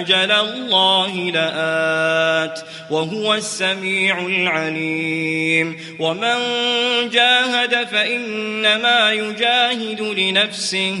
أجل الله لآت وهو السميع العليم. ومن جاهد فإنما يجاهد لنفسه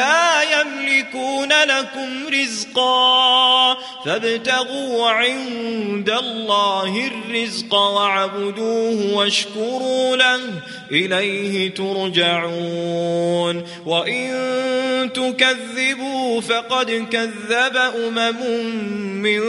يملكون لكم رزقا فابتغوا عند الله الرزق واعبدوه واشكروا له إليه ترجعون وإن تكذبوا فقد كذب أمم من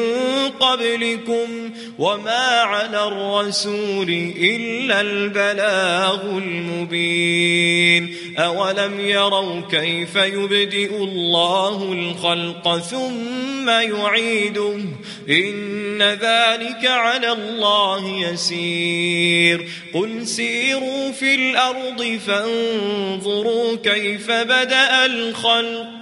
قبلكم وما على الرسول إلا البلاغ المبين أولم يروا كيف يبدئ الله الخلق ثم يعيده. إن ذلك على الله يسير. قل سيروا في الأرض فانظروا كيف بدأ الخلق.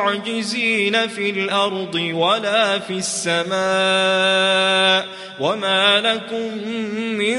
بمعجزين في الأرض ولا في السماء وما لكم من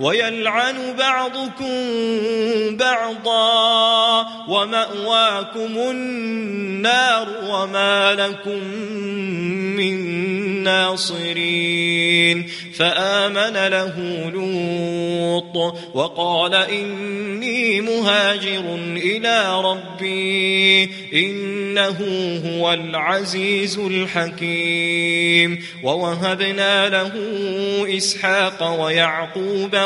ويلعن بعضكم بعضا ومأواكم النار وما لكم من ناصرين. فآمن له لوط وقال إني مهاجر إلى ربي إنه هو العزيز الحكيم. ووهبنا له إسحاق ويعقوب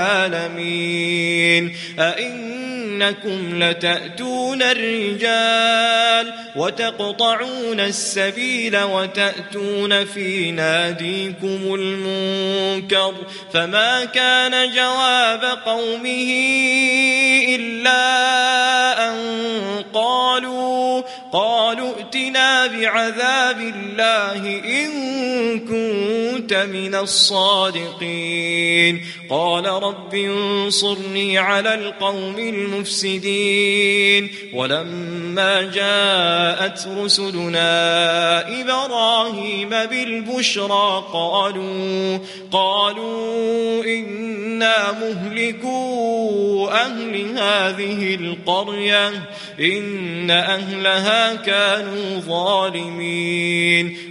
العالمين. أئن أئنكم لتأتون الرجال وتقطعون السبيل وتأتون في ناديكم المنكر فما كان جواب قومه إلا أن قالوا قالوا ائتنا بعذاب الله إن كنت من الصادقين قال رب انصرني على القوم المفسدين ولما جاءت رسلنا إبراهيم بالبشرى قالوا قالوا إنا مهلكوا أهل هذه القرية إن أهلها كانوا ظالمين.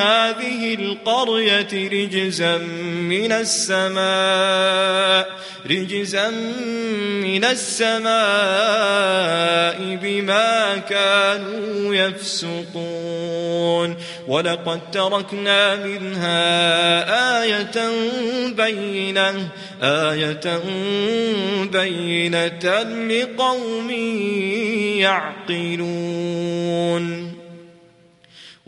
هذه القرية رجزا من السماء رجزا من السماء بما كانوا يفسقون. ولقد تركنا منها آية بينة آية بينة لقوم يعقلون.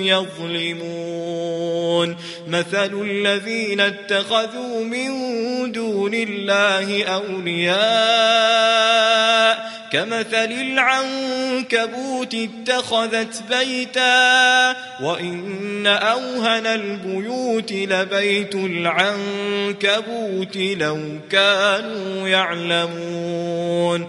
يظلمون. مثل الذين اتخذوا من دون الله أولياء. كمثل العنكبوت اتخذت بيتا. وإن أوهن البيوت لبيت العنكبوت لو كانوا يعلمون.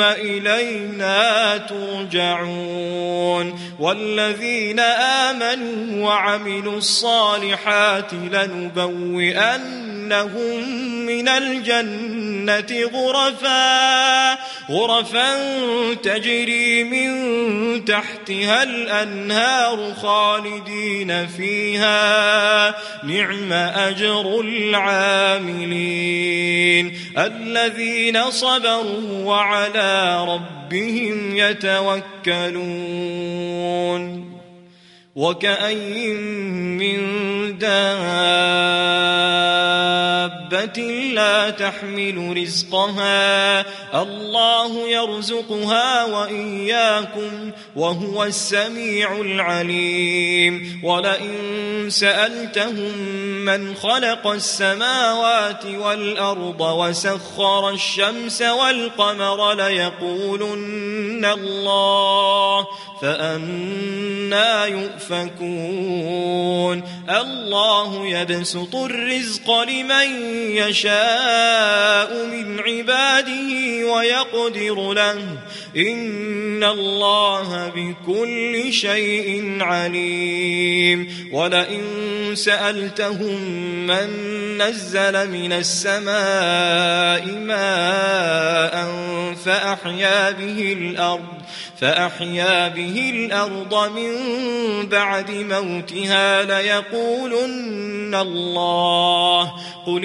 إلينا ترجعون والذين آمنوا وعملوا الصالحات لنبوئنهم من الجنة غرفا غرفا تجري من تحتها الأنهار خالدين فيها نعم أجر العاملين. الذين صبروا وعلى ربهم يتوكلون. وكأي من دابة لا تحمل رزقها. الله يرزقها وإياكم وهو السميع العليم. ولئن سألتهم من خلق السماوات والأرض وسخر الشمس والقمر ليقولن الله فأنا يؤفكون. الله يبسط الرزق لمن يشاء من عباده ويقدر له. إن الله بكل شيء عليم. ولئن سألتهم من نزل من السماء ماء فأحيا به الأرض فأحيا به الأرض من بعد موتها ليقولن الله. قل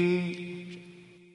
الْمُبِينِ